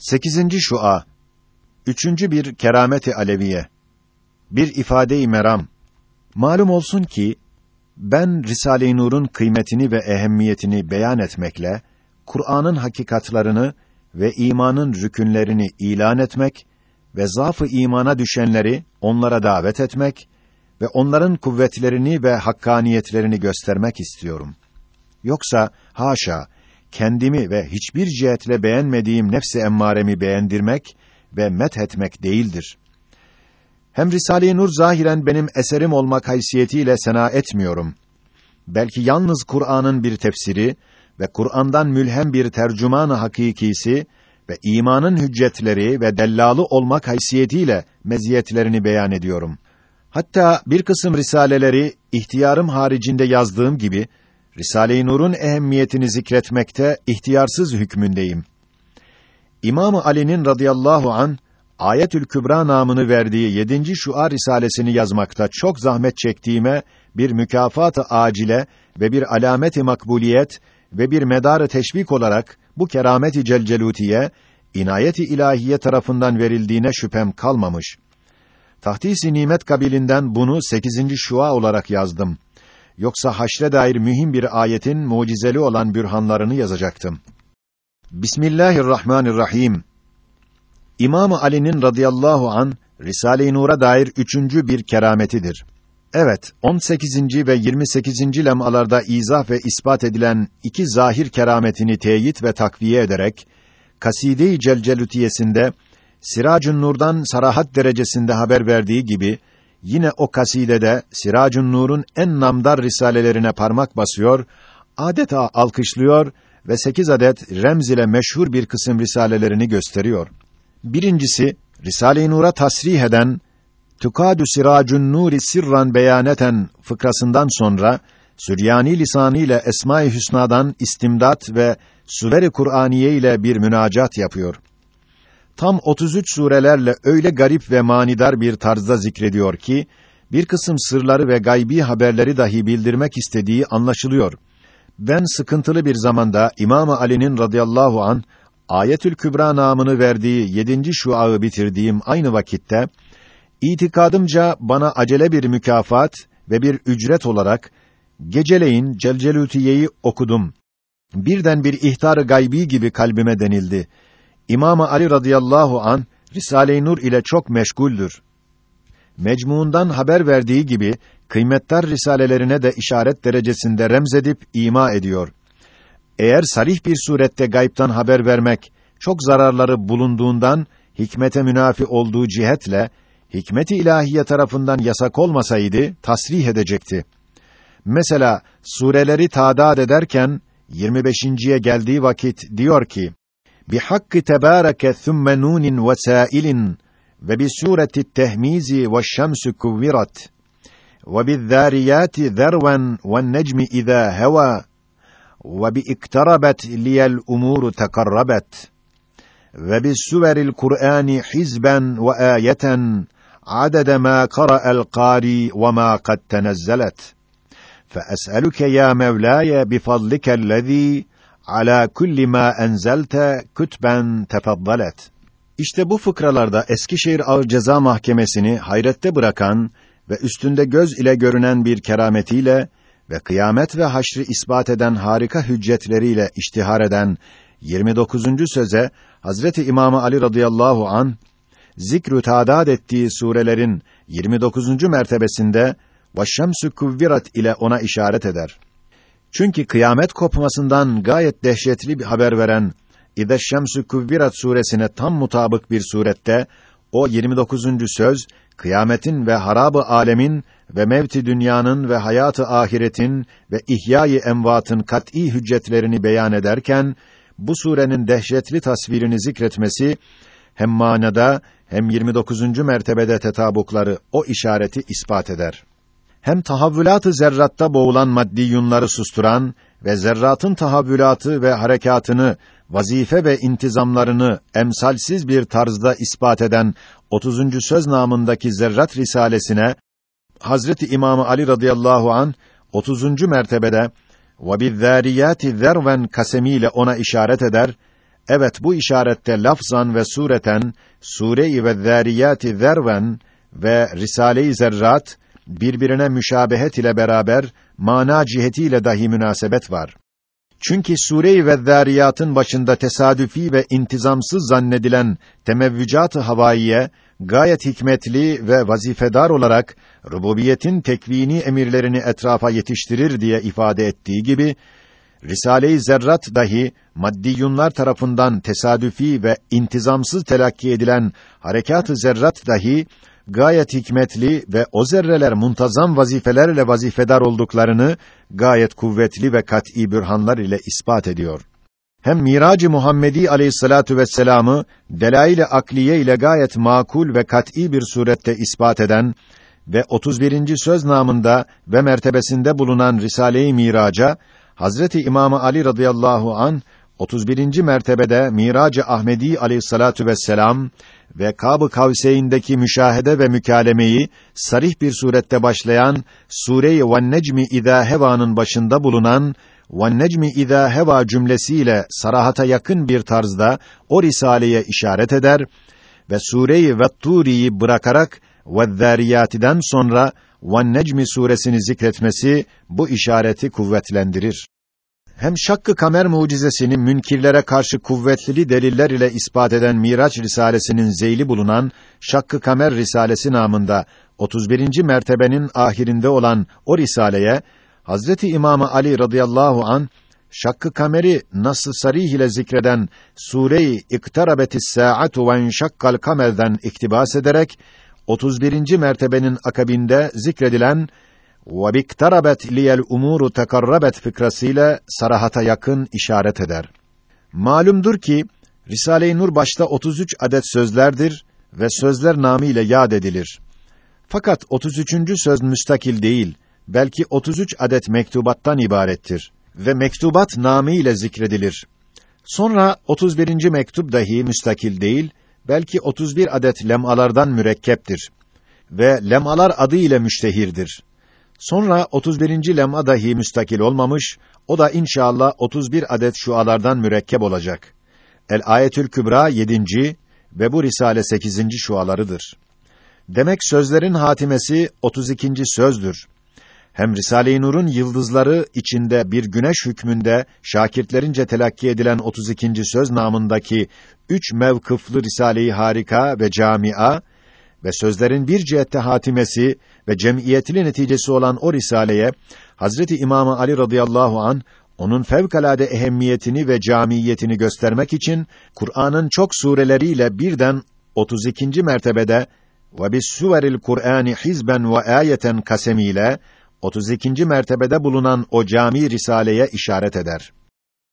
Sekizinci şua. Üçüncü bir kerameti aleviye. Bir ifade-i meram. Malum olsun ki ben Risale-i Nur'un kıymetini ve ehemmiyetini beyan etmekle Kur'an'ın hakikatlarını ve imanın rükünlerini ilan etmek ve zaaf-ı imana düşenleri onlara davet etmek ve onların kuvvetlerini ve hakkaniyetlerini göstermek istiyorum. Yoksa haşa kendimi ve hiçbir cihetle beğenmediğim nefsi emmaremi beğendirmek ve met etmek değildir. Hem Risale-i Nur zahiren benim eserim olmak haysiyetiyle sena etmiyorum. Belki yalnız Kur'an'ın bir tefsiri ve Kur'an'dan mülhem bir tercüman-ı hakikisi ve imanın hüccetleri ve dellalı olmak haysiyetiyle meziyetlerini beyan ediyorum. Hatta bir kısım risaleleri ihtiyarım haricinde yazdığım gibi Risale-i Nur'un ehemmiyetini zikretmekte ihtiyarsız hükmündeyim. İmam Ali'nin radıyallahu an Ayetül Kübra namını verdiği yedinci şuar risalesini yazmakta çok zahmet çektiğime bir mükafat-ı acile ve bir alamet-i makbuliyet ve bir medarı teşvik olarak bu keramet-i celcelutiye inayet-i ilahiye tarafından verildiğine şüphem kalmamış. Tahdis-i nimet kabilinden bunu sekizinci şua olarak yazdım. Yoksa haşre dair mühim bir ayetin mucizeli olan bürhanlarını yazacaktım. Bismillahirrahmanirrahim. İmam Ali'nin radıyallahu an Risale-i Nur'a dair üçüncü bir kerametidir. Evet, 18. ve 28. lemalarda izah ve ispat edilen iki zahir kerametini teyit ve takviye ederek Kaside-i Celcelutiyesinde Siracun Nur'dan sarahat derecesinde haber verdiği gibi yine o kasidede Siracun Nur'un en namdar risalelerine parmak basıyor, adeta alkışlıyor ve sekiz adet remz ile meşhur bir kısım risalelerini gösteriyor. Birincisi Risale-i Nur'a tasrih eden Tukadu Siracun Nuri sirran beyaneten fıkrasından sonra Süryani lisanı ile Esma-i Hüsna'dan istimdat ve Süver-i Kur'aniye ile bir münacat yapıyor. Tam 33 surelerle öyle garip ve manidar bir tarzda zikrediyor ki bir kısım sırları ve gaybi haberleri dahi bildirmek istediği anlaşılıyor. Ben sıkıntılı bir zamanda İmam Ali'nin radıyallahu an Ayetül Kübra namını verdiği yedinci şuağı bitirdiğim aynı vakitte itikadımca bana acele bir mükafat ve bir ücret olarak geceleyin Celcelutiye'yi okudum. Birden bir ihtar-ı gaybi gibi kalbime denildi. İmam Ali radıyallahu an Risale-i Nur ile çok meşguldür. Mecmuundan haber verdiği gibi kıymetler risalelerine de işaret derecesinde remzedip ima ediyor. Eğer sarih bir surette gayiptan haber vermek çok zararları bulunduğundan hikmete münafi olduğu cihetle hikmet-i ilahiye tarafından yasak olmasaydı tasrih edecekti. Mesela sureleri tadad ederken 25.ye geldiği vakit diyor ki: بحق تبارك ثم نون وسائل وبسورة التهميز والشمس كورت وبالذاريات ذروا والنجم إذا هوى وباقتربت لي الأمور تقربت وبالسور القرآن حزبا وآية عدد ما قرأ القاري وما قد تنزلت فأسألك يا مولاي بفضلك الذي ala kulli ma enzelte kütben tefaddalet. İşte bu fıkralarda Eskişehir Ağır Ceza Mahkemesi'ni hayrette bırakan ve üstünde göz ile görünen bir kerametiyle ve kıyamet ve haşri ispat eden harika hüccetleriyle iştihar eden 29. söze Hazreti İmamı Ali radıyallahu an zikrü tadad ettiği surelerin 29. mertebesinde ve şemsü kuvvirat ile ona işaret eder. Çünkü kıyamet kopmasından gayet dehşetli bir haber veren İde Şemsü Kuvvirat suresine tam mutabık bir surette o 29. söz kıyametin ve harabı alemin ve mevti dünyanın ve hayatı ahiretin ve ihyayı envatın kat'î hüccetlerini beyan ederken bu surenin dehşetli tasvirini zikretmesi hem manada hem 29. mertebede tetabukları o işareti ispat eder hem tahavvülat-ı zerratta boğulan maddi yunları susturan ve zerratın tahavvülatı ve harekatını, vazife ve intizamlarını emsalsiz bir tarzda ispat eden 30. söz namındaki Zerrat risalesine Hazreti İmam Ali radıyallahu an 30. mertebede ve bizzariyati zerven kasemiyle ona işaret eder. Evet bu işarette lafzan ve sureten Sure-i ve Zâriyâti zerven ve Risale-i Zerrat birbirine müşabehet ile beraber mana cihetiyle dahi münasebet var. Çünkü Sure-i Vezzariyat'ın başında tesadüfi ve intizamsız zannedilen temevvücat-ı havaiye gayet hikmetli ve vazifedar olarak rububiyetin tekvini emirlerini etrafa yetiştirir diye ifade ettiği gibi Risale-i Zerrat dahi maddiyunlar tarafından tesadüfi ve intizamsız telakki edilen harekat-ı zerrat dahi gayet hikmetli ve o zerreler muntazam vazifelerle vazifedar olduklarını gayet kuvvetli ve kat'î bürhanlar ile ispat ediyor. Hem Mirac-ı Muhammedi Aleyhissalatu vesselam'ı delail-i akliye ile gayet makul ve kat'î bir surette ispat eden ve 31. söz namında ve mertebesinde bulunan Risale-i Miraca Hazreti İmam Ali radıyallahu an 31. mertebede Mirac-ı Ahmedi Aleyhissalatu vesselam ve Kab-ı Kavseyn'deki müşahede ve mükalemeyi sarih bir surette başlayan Sure-i Ven-Necmi İzâ Hevâ'nın başında bulunan Ven-Necmi İzâ Hevâ cümlesiyle sarahata yakın bir tarzda o risaleye işaret eder ve Sure-i Vettûri'yi bırakarak Vezzâriyâti'den sonra Ven-Necmi suresini zikretmesi bu işareti kuvvetlendirir hem şakkı kamer mucizesini münkirlere karşı kuvvetli deliller ile ispat eden Miraç risalesinin zeyli bulunan Şakkı Kamer risalesi namında 31. mertebenin ahirinde olan o risaleye Hazreti İmam Ali radıyallahu an Şakkı Kamer'i nasıl sarih ile zikreden Sure-i İktarabetis Sa'atu ve Şakkal Kamer'den iktibas ederek 31. mertebenin akabinde zikredilen ve biktarabet liyel umuru tekarrabet fikrasıyla sarahata yakın işaret eder. Malumdur ki Risale-i Nur başta 33 adet sözlerdir ve sözler namı ile yad edilir. Fakat 33. söz müstakil değil, belki 33 adet mektubattan ibarettir ve mektubat namı zikredilir. Sonra 31. mektup dahi müstakil değil, belki 31 adet lemalardan mürekkeptir ve lemalar adı ile müştehirdir. Sonra 31. lem'a dahi müstakil olmamış, o da inşallah 31 adet şualardan mürekkep olacak. El Ayetül Kübra 7. ve bu risale 8. şualarıdır. Demek sözlerin hatimesi 32. sözdür. Hem Risale-i Nur'un yıldızları içinde bir güneş hükmünde şakirtlerince telakki edilen 32. söz namındaki üç mevkıflı Risale-i Harika ve Camia ve sözlerin bir cihette hatimesi ve cemiyetli neticesi olan o risaleye Hazreti İmam Ali radıyallahu an onun fevkalade ehemmiyetini ve camiyetini göstermek için Kur'an'ın çok sureleriyle birden 32. mertebede ve bis suveril Kur'ani hizben ve ayeten kasemiyle 32. mertebede bulunan o cami risaleye işaret eder.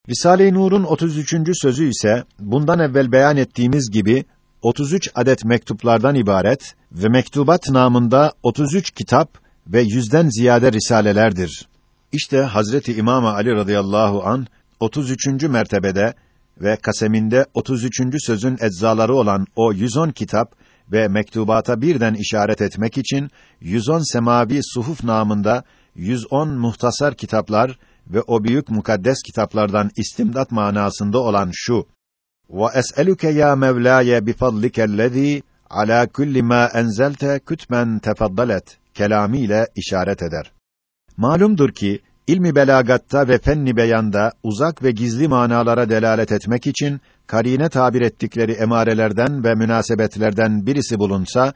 Risale-i Nur'un 33. sözü ise bundan evvel beyan ettiğimiz gibi 33 adet mektuplardan ibaret ve mektubat namında 33 kitap ve yüzden ziyade risalelerdir. İşte Hazreti İmam Ali radıyallahu an 33. mertebede ve kaseminde 33. sözün eczaları olan o 110 kitap ve mektubata birden işaret etmek için 110 semavi suhuf namında 110 muhtasar kitaplar ve o büyük mukaddes kitaplardan istimdat manasında olan şu وَأَسْأَلُكَ يَا مَوْلَايَ بِفَضْلِكَ الَّذ۪ي عَلَى كُلِّ مَا اَنْزَلْتَ kütmen tefaddalet kelamiyle işaret eder. Malumdur ki ilmi belagatta ve fenni beyanda uzak ve gizli manalara delalet etmek için karine tabir ettikleri emarelerden ve münasebetlerden birisi bulunsa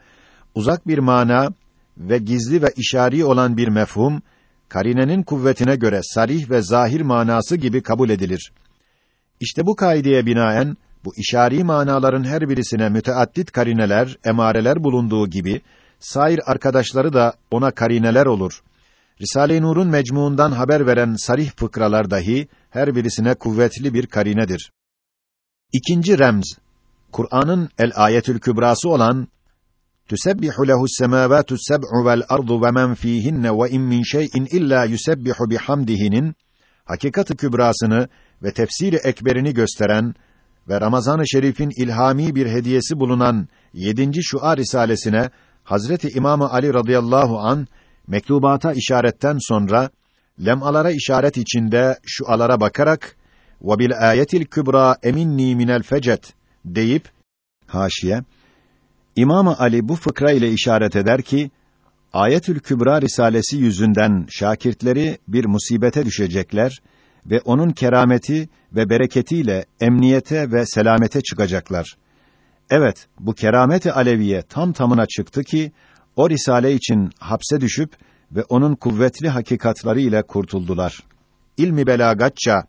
uzak bir mana ve gizli ve işari olan bir mefhum karinenin kuvvetine göre sarih ve zahir manası gibi kabul edilir. İşte bu kaideye binaen bu işari manaların her birisine müteaddit karineler, emareler bulunduğu gibi sair arkadaşları da ona karineler olur. Risale-i Nur'un mecmuundan haber veren sarih fıkralar dahi her birisine kuvvetli bir karinedir. İkinci remz Kur'an'ın el ayetül kübrası olan Tüsebbihu lehu's semâvâtu's seb'u vel ardu ve men fîhinne ve in min şey'in illa yusebbihu bihamdihi'nin hakikati kübrasını ve tefsiri ekberini gösteren ve Ramazan-ı Şerif'in ilhami bir hediyesi bulunan 7. Şua risalesine Hazreti İmam Ali radıyallahu an mektubata işaretten sonra lemalara işaret içinde şualara bakarak ve bil ayetil kübra eminni minel fecet deyip haşiye İmam Ali bu fıkra ile işaret eder ki Ayetül Kübra risalesi yüzünden şakirtleri bir musibete düşecekler ve onun kerameti ve bereketiyle emniyete ve selamete çıkacaklar. Evet, bu kerameti aleviye tam tamına çıktı ki o risale için hapse düşüp ve onun kuvvetli hakikatları ile kurtuldular. İlmi belagatça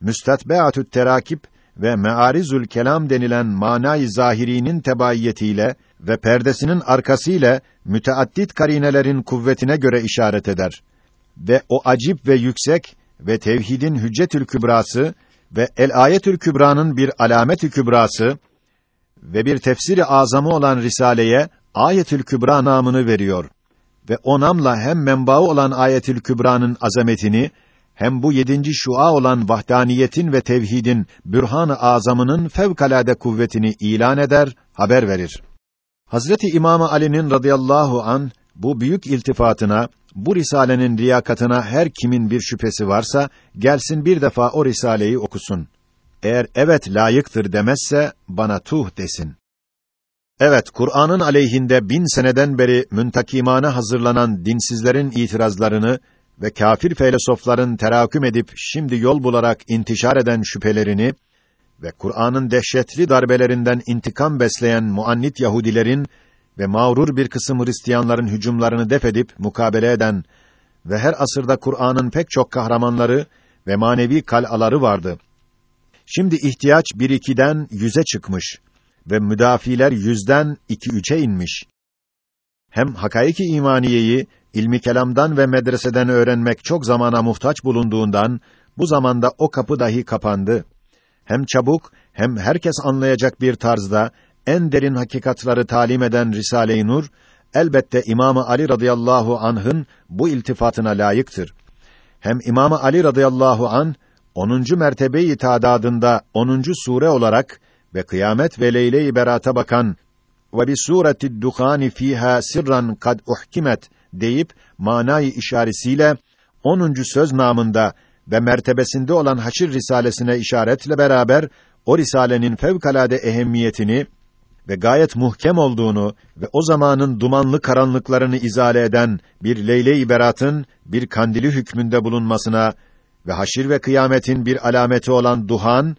müstatbeatü't terakip ve mearizül kelam denilen manayı zahirinin tebaiyetiyle ve perdesinin arkasıyla müteaddit karinelerin kuvvetine göre işaret eder. Ve o acip ve yüksek ve tevhidin hüccetül kübrası ve el ayetül kübranın bir alametü kübrası ve bir tefsiri azamı olan risaleye ayetül kübra namını veriyor ve o namla hem menbaı olan ayetül kübranın azametini hem bu yedinci şua olan vahdaniyetin ve tevhidin bürhan-ı azamının fevkalade kuvvetini ilan eder, haber verir. Hazreti İmam Ali'nin radıyallahu an bu büyük iltifatına, bu risalenin riyakatına her kimin bir şüphesi varsa gelsin bir defa o risaleyi okusun. Eğer evet layıktır demezse bana tuh desin. Evet, Kur'an'ın aleyhinde bin seneden beri müntakimane hazırlanan dinsizlerin itirazlarını ve kafir felsefeler'in teraküm edip şimdi yol bularak intişar eden şüphelerini ve Kur'an'ın dehşetli darbelerinden intikam besleyen muannit Yahudilerin ve mağrur bir kısım Hristiyanların hücumlarını def edip mukabele eden ve her asırda Kur'an'ın pek çok kahramanları ve manevi kal'aları vardı. Şimdi ihtiyaç bir ikiden yüze çıkmış ve müdafiler yüzden iki üçe inmiş. Hem hakaiki imaniyeyi ilmi kelamdan ve medreseden öğrenmek çok zamana muhtaç bulunduğundan bu zamanda o kapı dahi kapandı. Hem çabuk hem herkes anlayacak bir tarzda en derin hakikatları talim eden Risale-i Nur elbette İmamı Ali radıyallahu anh'ın bu iltifatına layıktır. Hem İmamı Ali radıyallahu an 10. mertebeyi tadadında 10. sure olarak ve kıyamet ve leyle-i berata bakan ve bi suretid duhani fiha sirran kad uhkimet deyip manayı işaretiyle 10. söz namında ve mertebesinde olan Haşir Risalesine işaretle beraber o risalenin fevkalade ehemmiyetini ve gayet muhkem olduğunu ve o zamanın dumanlı karanlıklarını izale eden bir leyle-i beratın bir kandili hükmünde bulunmasına ve haşir ve kıyametin bir alameti olan duhan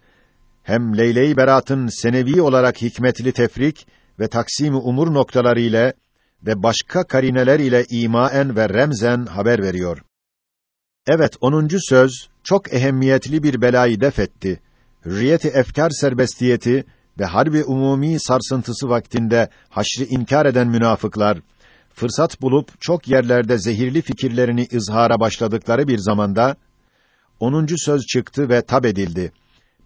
hem leyle-i beratın senevi olarak hikmetli tefrik ve taksimi umur noktaları ile ve başka karineler ile imaen ve remzen haber veriyor. Evet, onuncu söz çok ehemmiyetli bir belayı defetti. Hürriyeti efkar serbestiyeti ve harbi umumi sarsıntısı vaktinde haşri inkar eden münafıklar fırsat bulup çok yerlerde zehirli fikirlerini izhara başladıkları bir zamanda onuncu söz çıktı ve tab edildi.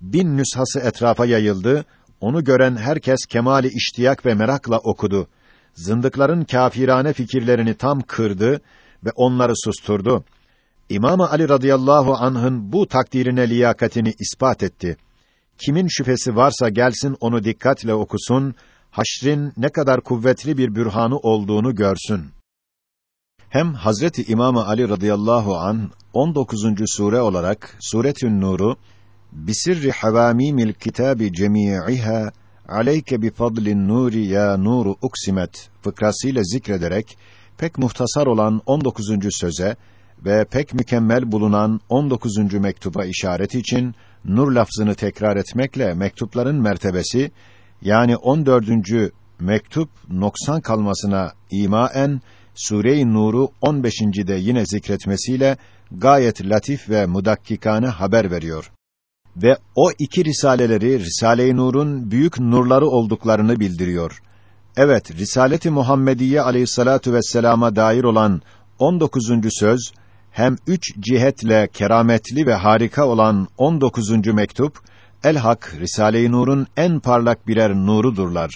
Bin nüshası etrafa yayıldı. Onu gören herkes kemali iştiyak ve merakla okudu. Zındıkların kâfirane fikirlerini tam kırdı ve onları susturdu. İmam Ali radıyallahu anh'ın bu takdirine liyakatini ispat etti. Kimin şüphesi varsa gelsin onu dikkatle okusun, haşrin ne kadar kuvvetli bir bürhanı olduğunu görsün. Hem Hazreti İmam Ali radıyallahu an 19. sure olarak Suretün Nur'u bisirri havamimil kitabi cemi'iha aleyke bi fadlin nuri ya nuru uksimet fıkrasıyla zikrederek pek muhtasar olan 19. söze ve pek mükemmel bulunan 19. mektuba işaret için nur lafzını tekrar etmekle mektupların mertebesi yani 14. mektup noksan kalmasına imaen Sure-i Nur'u 15. de yine zikretmesiyle gayet latif ve mudakkikane haber veriyor. Ve o iki risaleleri Risale-i Nur'un büyük nurları olduklarını bildiriyor. Evet, Risaleti Muhammediye Aleyhissalatu vesselam'a dair olan 19. söz hem üç cihetle kerametli ve harika olan 19. mektup el-Hak Risale-i Nur'un en parlak birer nurudurlar.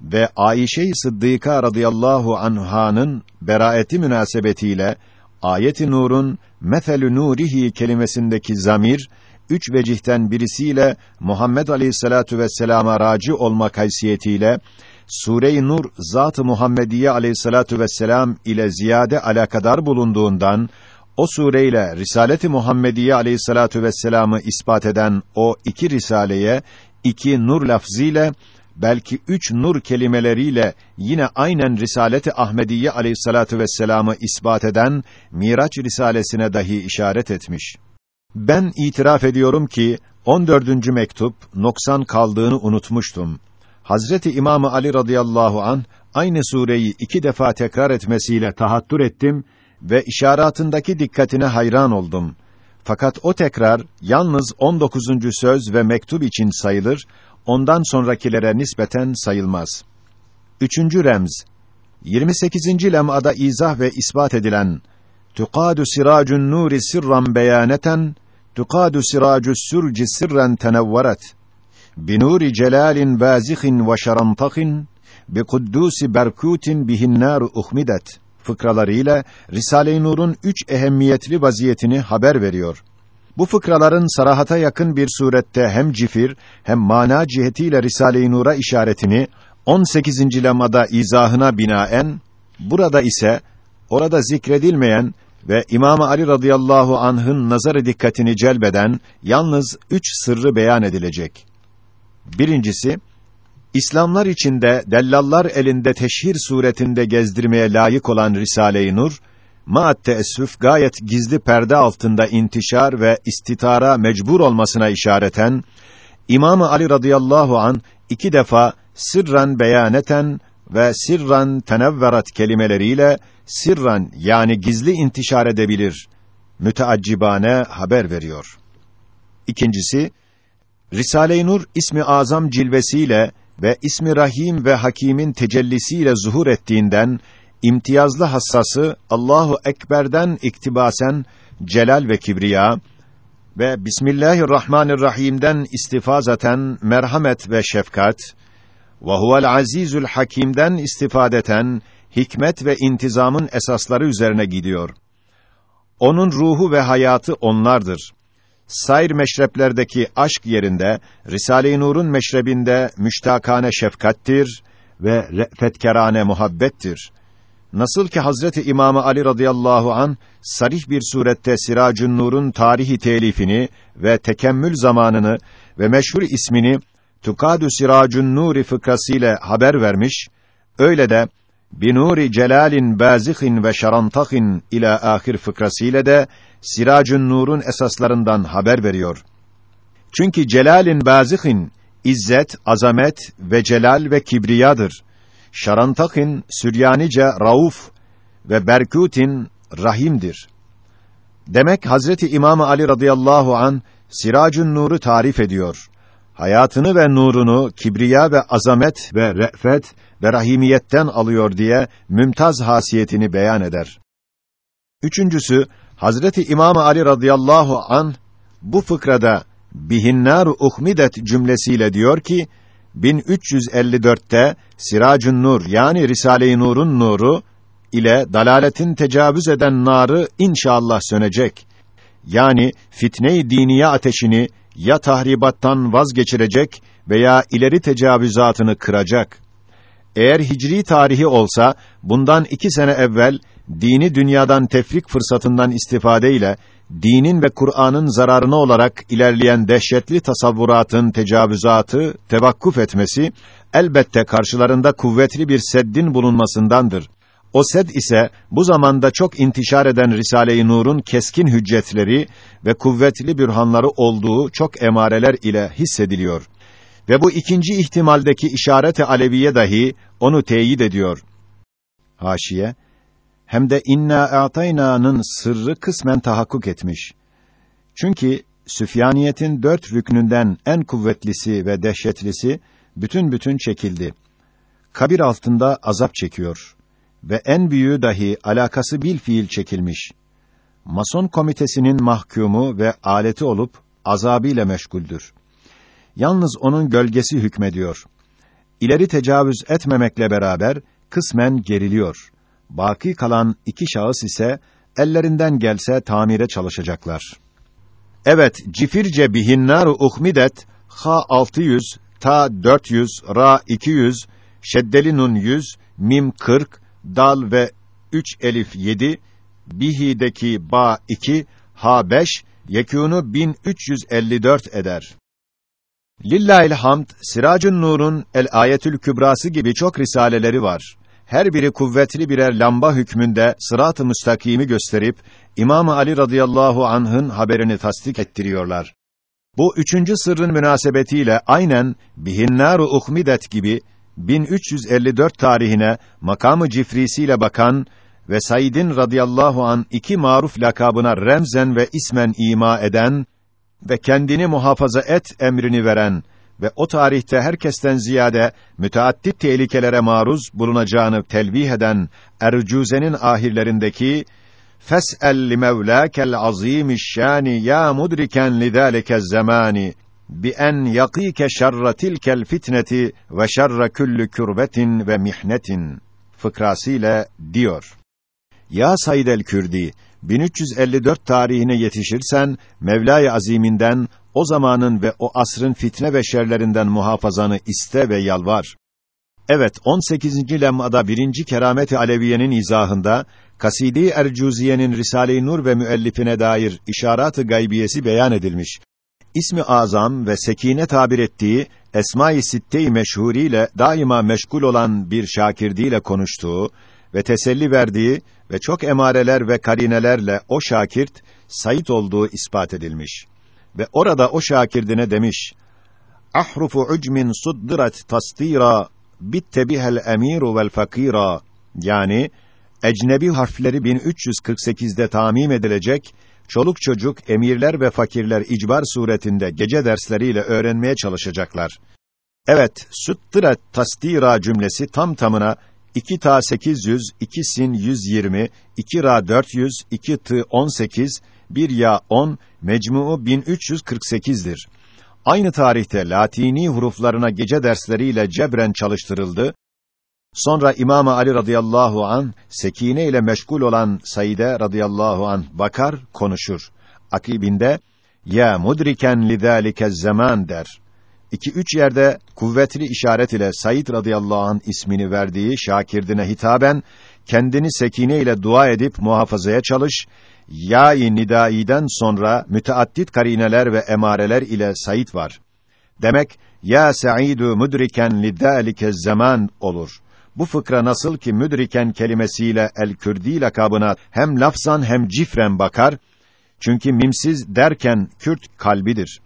Ve Ayşe-i Sıddıka radıyallahu anha'nın beraeti münasebetiyle ayet-i nurun mefelü nurihi kelimesindeki zamir üç vecihten birisiyle Muhammed Aleyhissalatu vesselam'a raci olmak haysiyetiyle Sure-i Nur Zat-ı Muhammediye Aleyhissalatu vesselam ile ziyade alakadar bulunduğundan o sureyle Risaleti Muhammediye Aleyhissalatu vesselam'ı ispat eden o iki risaleye iki nur lafzıyla belki üç nur kelimeleriyle yine aynen Risaleti Ahmediye Aleyhissalatu vesselam'ı ispat eden Miraç risalesine dahi işaret etmiş. Ben itiraf ediyorum ki 14. mektup noksan kaldığını unutmuştum. Hazreti İmam Ali radıyallahu an aynı sureyi iki defa tekrar etmesiyle tahattür ettim ve işaretindeki dikkatine hayran oldum. Fakat o tekrar yalnız 19. söz ve mektup için sayılır, ondan sonrakilere nispeten sayılmaz. Üçüncü remz 28. lem'ada izah ve ispat edilen Tukadu siracun nuri sirran beyaneten tukadu siracus surci sirren tenevvaret binuri celalin bazihin ve şarantakin bi kuddusi berkutin bihin naru uhmidet fıkralarıyla Risale-i Nur'un üç ehemmiyetli vaziyetini haber veriyor. Bu fıkraların sarahata yakın bir surette hem cifir hem mana cihetiyle Risale-i Nur'a işaretini 18. lemada izahına binaen burada ise orada zikredilmeyen ve İmam Ali radıyallahu anh'ın nazarı dikkatini celbeden yalnız üç sırrı beyan edilecek. Birincisi İslamlar içinde dellallar elinde teşhir suretinde gezdirmeye layık olan Risale-i Nur, maat teessüf gayet gizli perde altında intişar ve istitara mecbur olmasına işareten, İmam Ali radıyallahu an iki defa sırran beyaneten ve sirran tenevverat kelimeleriyle sirran yani gizli intişar edebilir müteaccibane haber veriyor. İkincisi Risale-i Nur ismi azam cilvesiyle ve ismi Rahim ve Hakim'in tecellisiyle zuhur ettiğinden imtiyazlı hassası Allahu Ekber'den iktibasen celal ve kibriya ve Bismillahirrahmanirrahim'den istifazaten merhamet ve şefkat ve huvel azizül hakim'den istifadeten hikmet ve intizamın esasları üzerine gidiyor. Onun ruhu ve hayatı onlardır sair meşreplerdeki aşk yerinde Risale-i Nur'un meşrebinde müştakane şefkattir ve re'fetkerane muhabbettir. Nasıl ki Hazreti İmam Ali radıyallahu an sarih bir surette Siracun Nur'un tarihi telifini ve tekemmül zamanını ve meşhur ismini Tukadu Siracun Nuri fıkrasıyla haber vermiş. Öyle de binuri celalin bazihin ve şarantahin ila ahir fıkrasıyla de Siracun Nur'un esaslarından haber veriyor. Çünkü celalin bazihin izzet, azamet ve celal ve kibriyadır. Şarantahin Süryanice rauf ve berkutin rahimdir. Demek Hazreti İmam Ali radıyallahu an Siracun Nur'u tarif ediyor. Hayatını ve nurunu kibriya ve azamet ve re'fet ve rahimiyetten alıyor diye mümtaz hasiyetini beyan eder. Üçüncüsü Hazreti İmam Ali radıyallahu an bu fıkrada bihinnaru uhmidet cümlesiyle diyor ki 1354'te Siracun Nur yani Risale-i Nur'un nuru ile dalaletin tecavüz eden narı inşallah sönecek. Yani fitne-i diniye ateşini ya tahribattan vazgeçirecek veya ileri tecavüzatını kıracak. Eğer hicri tarihi olsa, bundan iki sene evvel, dini dünyadan tefrik fırsatından istifadeyle, dinin ve Kur'an'ın zararına olarak ilerleyen dehşetli tasavvuratın tecavüzatı, tevakkuf etmesi, elbette karşılarında kuvvetli bir seddin bulunmasındandır. O sed ise bu zamanda çok intişar eden Risale-i Nur'un keskin hüccetleri ve kuvvetli bürhanları olduğu çok emareler ile hissediliyor. Ve bu ikinci ihtimaldeki işareti aleviye dahi onu teyit ediyor. Haşiye hem de inna a'tayna'nın sırrı kısmen tahakkuk etmiş. Çünkü Süfyaniyetin dört rüknünden en kuvvetlisi ve dehşetlisi bütün bütün çekildi. Kabir altında azap çekiyor ve en büyüğü dahi alakası bil fiil çekilmiş. Mason komitesinin mahkumu ve aleti olup azabıyla meşguldür. Yalnız onun gölgesi hükmediyor. İleri tecavüz etmemekle beraber kısmen geriliyor. Baki kalan iki şahıs ise ellerinden gelse tamire çalışacaklar. Evet, cifirce bihinnaru uhmidet ha 600, ta 400, ra 200, şeddeli nun 100, mim 40, dal ve 3 elif 7 bihi'deki ba 2, ha 5, yekûnu 1354 eder. Lillahil hamd, Siracun Nur'un El Ayetül Kübrası gibi çok risaleleri var. Her biri kuvvetli birer lamba hükmünde sırat-ı müstakimi gösterip İmam Ali radıyallahu anh'ın haberini tasdik ettiriyorlar. Bu üçüncü sırrın münasebetiyle aynen Bihinnaru Uhmidet gibi 1354 tarihine makamı cifrisiyle bakan ve Said'in radıyallahu an iki maruf lakabına remzen ve ismen ima eden ve kendini muhafaza et emrini veren ve o tarihte herkesten ziyade müteaddit tehlikelere maruz bulunacağını telvih eden Ercüze'nin ahirlerindeki Fes'el li mevlâkel azîmiş şâni ya mudriken lidâlike zemâni bi en yakîke şerre tilkel fitneti ve şerre küllü kürbetin ve mihnetin fıkrasıyla diyor. Ya Said el-Kürdi 1354 tarihine yetişirsen Mevla-i Aziminden o zamanın ve o asrın fitne ve şerlerinden muhafazanı iste ve yalvar. Evet, 18. lemmada birinci keramet-i Aleviye'nin izahında Kasidi Ercuziye'nin Risale-i Nur ve müellifine dair işaret-ı gaybiyesi beyan edilmiş. İsmi azam ve sekine tabir ettiği Esma-i Sitte-i meşhuriyle daima meşgul olan bir şakirdiyle konuştuğu ve teselli verdiği ve çok emareler ve karinelerle o şakirt sayit olduğu ispat edilmiş. Ve orada o şakirdine demiş: Ahrufu ucmin suddirat tasdira bittebihel emiru vel fakira yani ecnebi harfleri 1348'de tamim edilecek, çoluk çocuk, emirler ve fakirler icbar suretinde gece dersleriyle öğrenmeye çalışacaklar. Evet, süttiret tasdira cümlesi tam tamına 2 ta 800, 2 sin 120, 2 ra 400, 2 tı 18, 1 ya 10, mecmuu 1348'dir. Aynı tarihte Latini huruflarına gece dersleriyle cebren çalıştırıldı. Sonra İmam Ali radıyallahu an sekine ile meşgul olan Saide radıyallahu an bakar, konuşur. Akibinde ya mudriken lidalike zaman der. İki üç yerde kuvvetli işaret ile Said radıyallahu an ismini verdiği şakirdine hitaben kendini sekine ile dua edip muhafazaya çalış. Ya-i nidaiden sonra müteaddit karineler ve emareler ile Said var. Demek ya Saidu mudriken lidalike zaman olur. Bu fıkra nasıl ki müdriken kelimesiyle el-Kürdi lakabına hem lafzan hem cifren bakar. Çünkü mimsiz derken Kürt kalbidir.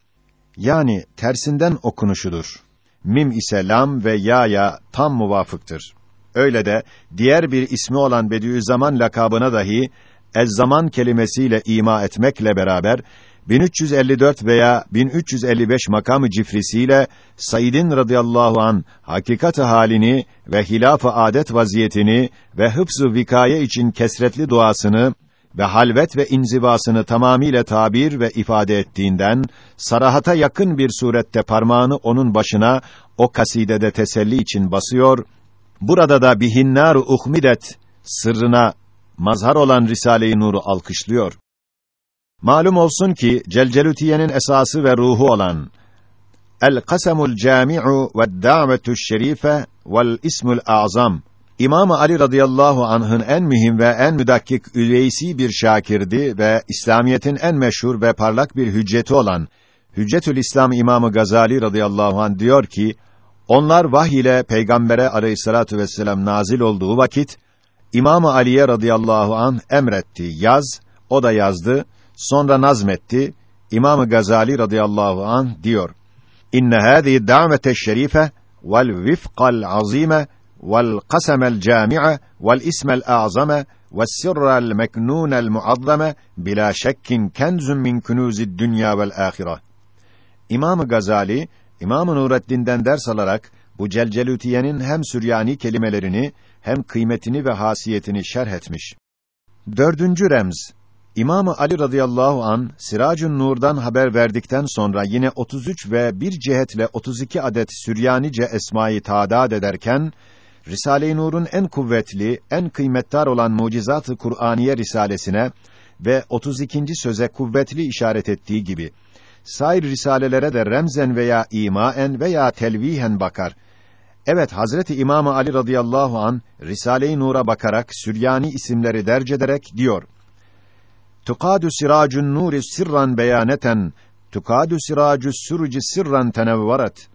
Yani tersinden okunuşudur. Mim ise lam ve ya ya tam muvafıktır. Öyle de diğer bir ismi olan Bediüzzaman lakabına dahi ez-zaman kelimesiyle ima etmekle beraber 1354 veya 1355 makamı cifrisiyle Said'in radıyallahu an hakikat halini ve hilaf-ı adet vaziyetini ve hıfz-ı vikaye için kesretli duasını ve halvet ve inzivasını tamamiyle tabir ve ifade ettiğinden sarahata yakın bir surette parmağını onun başına o kasidede teselli için basıyor. Burada da bihinnar uhmidet sırrına mazhar olan Risale-i Nur'u alkışlıyor. Malum olsun ki Celcelutiye'nin esası ve ruhu olan El Kasemul Cami'u ve Davetu'ş Şerife vel İsmul Azam İmam Ali radıyallahu anh'ın en mühim ve en müdakkik üveysi bir şakirdi ve İslamiyetin en meşhur ve parlak bir hücceti olan Hüccetül İslam İmamı Gazali radıyallahu anh diyor ki onlar vahiy ile peygambere aleyhissalatu vesselam nazil olduğu vakit İmam Ali'ye radıyallahu anh emretti yaz o da yazdı sonra nazmetti İmam Gazali radıyallahu anh diyor İnne hâzihi da'vete şerife vel vifqal azime vel kasemel cami'e vel ismel a'zame ve sirrel meknunel muazzame bila şekkin kenzun min kunuzid dünya vel ahire. İmam Gazali İmam Nureddin'den ders alarak bu Celcelutiye'nin hem Süryani kelimelerini hem kıymetini ve hasiyetini şerh etmiş. Dördüncü remz İmam Ali radıyallahu an Siracun Nur'dan haber verdikten sonra yine 33 ve bir cihetle 32 adet Süryanice esmayı tadat ederken Risale-i Nur'un en kuvvetli, en kıymetdar olan Mucizat-ı Kur'aniye risalesine ve 32. söze kuvvetli işaret ettiği gibi sair risalelere de remzen veya imaen veya telvihen bakar. Evet Hazreti İmam Ali radıyallahu an Risale-i Nur'a bakarak Süryani isimleri derc ederek diyor: Tukadu siracun nuri sirran beyaneten, tukadu siracu suruci sirran tenevvaret.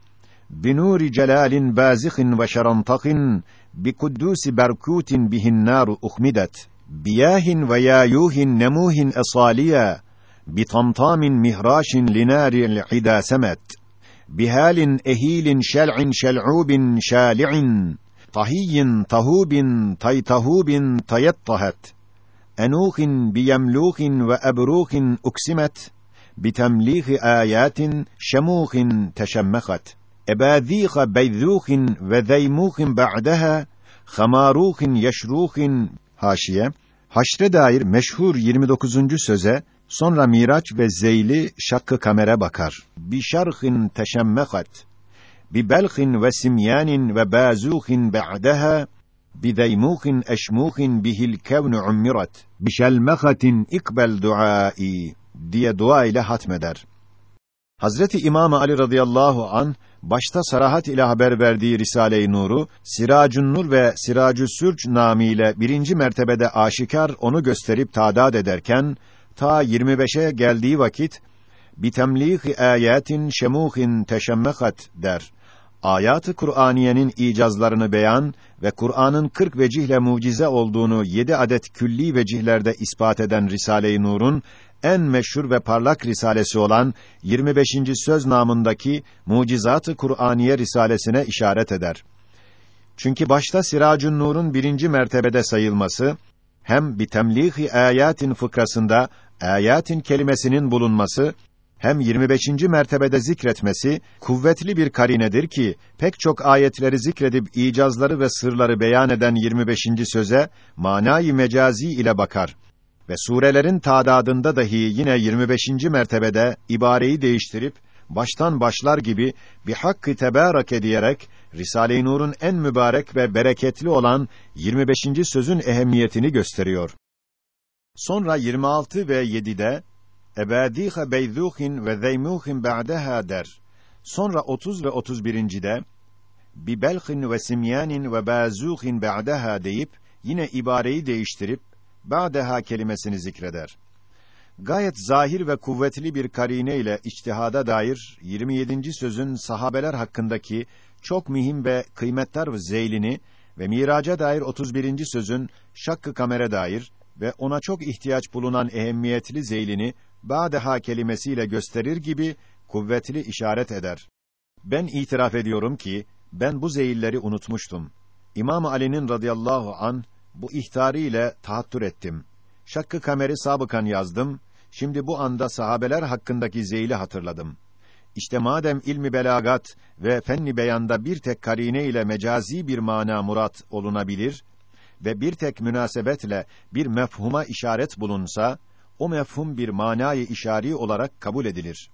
Binuri celalin bazihin ve şerantakin, bi kuddusi berkutin bihin naru uhmidet. Biyahin ve yayuhin nemuhin esaliya, bi tamtamin mihraşin linari l'ida semet. Bihalin ehilin şel'in şel'ubin şali'in, tahiyyin tahubin taytahubin tayettahet. Enuhin biyemluhin ve ebruhin uksimet. Bitemlihi ayatin şemuhin teşemmehat. Ebâzîhe beyzûhin ve zeymûhin ba'deha hamârûhin yeşrûhin haşiye haşre dair meşhur 29. söze sonra Miraç ve Zeyli şakkı kamera bakar. Bi şarhin teşemmehat bi belhin ve simyanin ve bazuhin ba'daha bi zeymuhin eşmuhin bihil kevnu ummirat bi şelmehatin ikbel duai diye dua ile hatmeder. Hazreti İmam Ali radıyallahu an başta sarahat ile haber verdiği Risale-i Nur'u Siracun Nur ve Siracü Sürç namiyle birinci mertebede aşikar onu gösterip tadat ederken ta 25'e geldiği vakit bitemlihi ayatin şemuhin teşemmehat der. Ayat-ı Kur'aniyenin icazlarını beyan ve Kur'an'ın 40 vecihle mucize olduğunu 7 adet külli vecihlerde ispat eden Risale-i Nur'un en meşhur ve parlak risalesi olan 25. söz namındaki Mucizat-ı Kur'aniye risalesine işaret eder. Çünkü başta Siracun Nur'un birinci mertebede sayılması hem bitemlihi ayatin fıkrasında ayatin kelimesinin bulunması hem 25. mertebede zikretmesi kuvvetli bir karinedir ki pek çok ayetleri zikredip icazları ve sırları beyan eden 25. söze manayı mecazi ile bakar ve surelerin tadadında dahi yine 25. mertebede ibareyi değiştirip baştan başlar gibi bir hakkı tebareke diyerek Risale-i Nur'un en mübarek ve bereketli olan 25. sözün ehemmiyetini gösteriyor. Sonra 26 ve 7'de ebadiha beyzuhin ve zeymuhin ba'daha der. Sonra 30 ve 31.de bi belhin ve simyanin ve bazuhin ba'daha deyip yine ibareyi değiştirip ba'deha kelimesini zikreder. Gayet zahir ve kuvvetli bir karine ile içtihada dair 27. sözün sahabeler hakkındaki çok mühim ve kıymetli zeylini ve miraca dair 31. sözün şakkı kamera dair ve ona çok ihtiyaç bulunan ehemmiyetli zeylini ba'deha kelimesiyle gösterir gibi kuvvetli işaret eder. Ben itiraf ediyorum ki ben bu zeyilleri unutmuştum. İmam Ali'nin radıyallahu an bu ihtarı ile tahattür ettim. Şakkı kameri sabıkan yazdım. Şimdi bu anda sahabeler hakkındaki zeyli hatırladım. İşte madem ilmi belagat ve fenni beyanda bir tek karine ile mecazi bir mana murat olunabilir ve bir tek münasebetle bir mefhuma işaret bulunsa, o mefhum bir manayı işari olarak kabul edilir.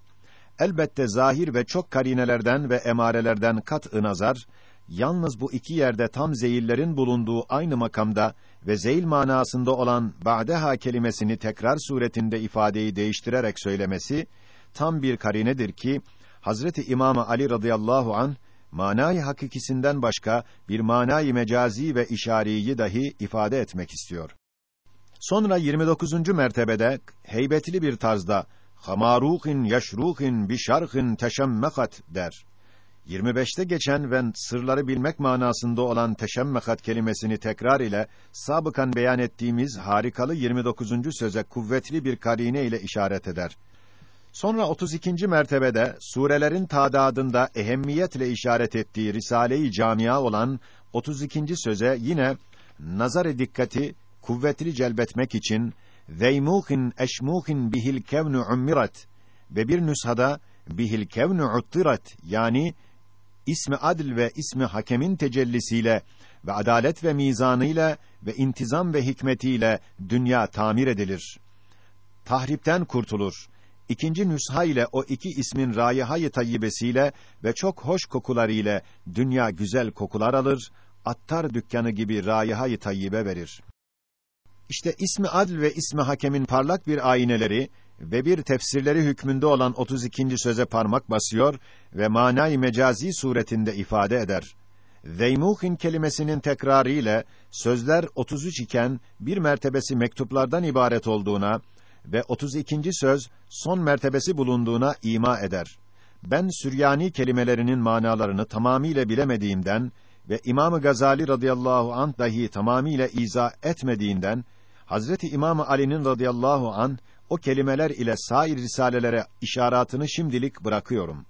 Elbette zahir ve çok karinelerden ve emarelerden kat-ı nazar, yalnız bu iki yerde tam zeyillerin bulunduğu aynı makamda ve zeyil manasında olan ba'deha kelimesini tekrar suretinde ifadeyi değiştirerek söylemesi tam bir karinedir ki Hazreti İmam Ali radıyallahu an manayı hakikisinden başka bir manayı mecazi ve işariyi dahi ifade etmek istiyor. Sonra 29. mertebede heybetli bir tarzda hamaruhin yeşruhin bi şarhin teşemmekat der. 25'te geçen ve sırları bilmek manasında olan teşemmekat kelimesini tekrar ile sabıkan beyan ettiğimiz harikalı 29. söze kuvvetli bir karine ile işaret eder. Sonra 32. mertebede surelerin tadadında ehemmiyetle işaret ettiği Risale-i Camia olan 32. söze yine nazar dikkati kuvvetli celbetmek için zeymuhin eşmuhin bihil kevnu ummirat ve bir nüshada bihil kevnu uttirat yani ismi adil ve ismi hakemin tecellisiyle ve adalet ve mizanıyla ve intizam ve hikmetiyle dünya tamir edilir. Tahripten kurtulur. İkinci nüsha ile o iki ismin rayihayı tayyibesiyle ve çok hoş kokuları ile dünya güzel kokular alır, attar dükkanı gibi rayihayı tayyibe verir. İşte ismi adl ve ismi hakemin parlak bir ayneleri ve bir tefsirleri hükmünde olan 32. söze parmak basıyor ve manayı mecazi suretinde ifade eder. Zeymuhin kelimesinin tekrarı ile sözler 33 iken bir mertebesi mektuplardan ibaret olduğuna ve 32. söz son mertebesi bulunduğuna ima eder. Ben Süryani kelimelerinin manalarını tamamiyle bilemediğimden ve İmam Gazali radıyallahu anh dahi tamamiyle izah etmediğinden Hazreti İmam Ali'nin radıyallahu an o kelimeler ile sair risalelere işaretini şimdilik bırakıyorum.